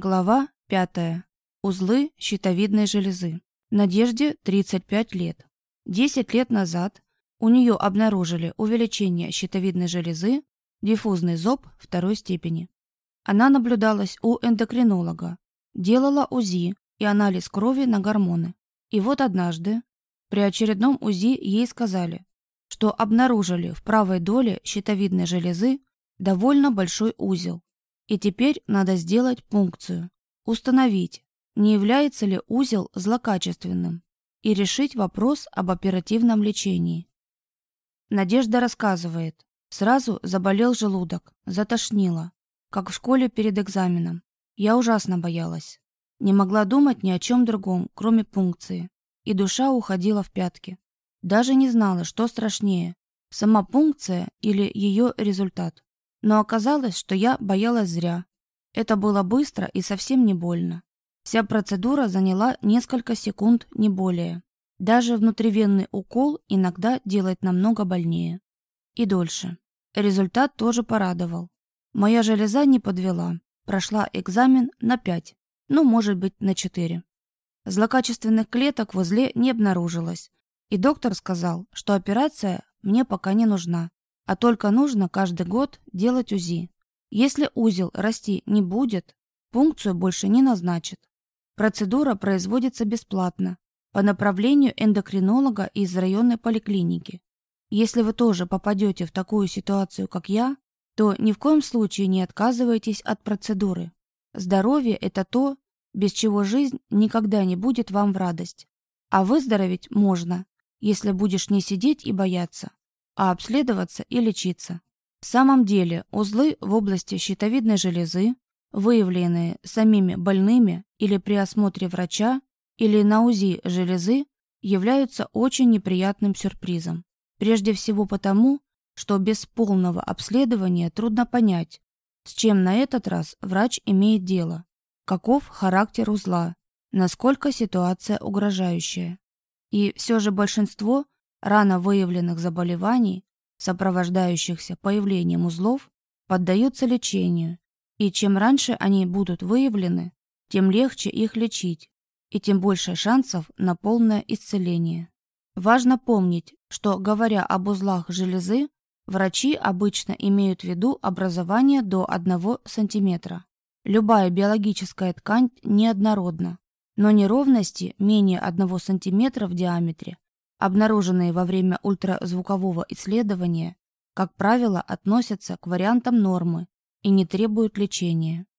Глава 5. Узлы щитовидной железы. Надежде 35 лет. 10 лет назад у нее обнаружили увеличение щитовидной железы, диффузный зоб второй степени. Она наблюдалась у эндокринолога, делала УЗИ и анализ крови на гормоны. И вот однажды при очередном УЗИ ей сказали, что обнаружили в правой доле щитовидной железы довольно большой узел, и теперь надо сделать пункцию, установить, не является ли узел злокачественным, и решить вопрос об оперативном лечении. Надежда рассказывает. Сразу заболел желудок, затошнило, как в школе перед экзаменом. Я ужасно боялась. Не могла думать ни о чем другом, кроме пункции. И душа уходила в пятки. Даже не знала, что страшнее, сама пункция или ее результат. Но оказалось, что я боялась зря. Это было быстро и совсем не больно. Вся процедура заняла несколько секунд, не более. Даже внутривенный укол иногда делает намного больнее. И дольше. Результат тоже порадовал. Моя железа не подвела. Прошла экзамен на 5, ну, может быть, на 4. Злокачественных клеток в узле не обнаружилось. И доктор сказал, что операция мне пока не нужна а только нужно каждый год делать УЗИ. Если узел расти не будет, пункцию больше не назначат. Процедура производится бесплатно по направлению эндокринолога из районной поликлиники. Если вы тоже попадете в такую ситуацию, как я, то ни в коем случае не отказывайтесь от процедуры. Здоровье – это то, без чего жизнь никогда не будет вам в радость. А выздороветь можно, если будешь не сидеть и бояться, а обследоваться и лечиться. В самом деле узлы в области щитовидной железы, выявленные самими больными или при осмотре врача, или на УЗИ железы, являются очень неприятным сюрпризом. Прежде всего потому, что без полного обследования трудно понять, с чем на этот раз врач имеет дело, каков характер узла, насколько ситуация угрожающая. И все же большинство – рано выявленных заболеваний, сопровождающихся появлением узлов, поддаются лечению, и чем раньше они будут выявлены, тем легче их лечить, и тем больше шансов на полное исцеление. Важно помнить, что, говоря об узлах железы, врачи обычно имеют в виду образование до 1 см. Любая биологическая ткань неоднородна, но неровности менее 1 см в диаметре обнаруженные во время ультразвукового исследования, как правило, относятся к вариантам нормы и не требуют лечения.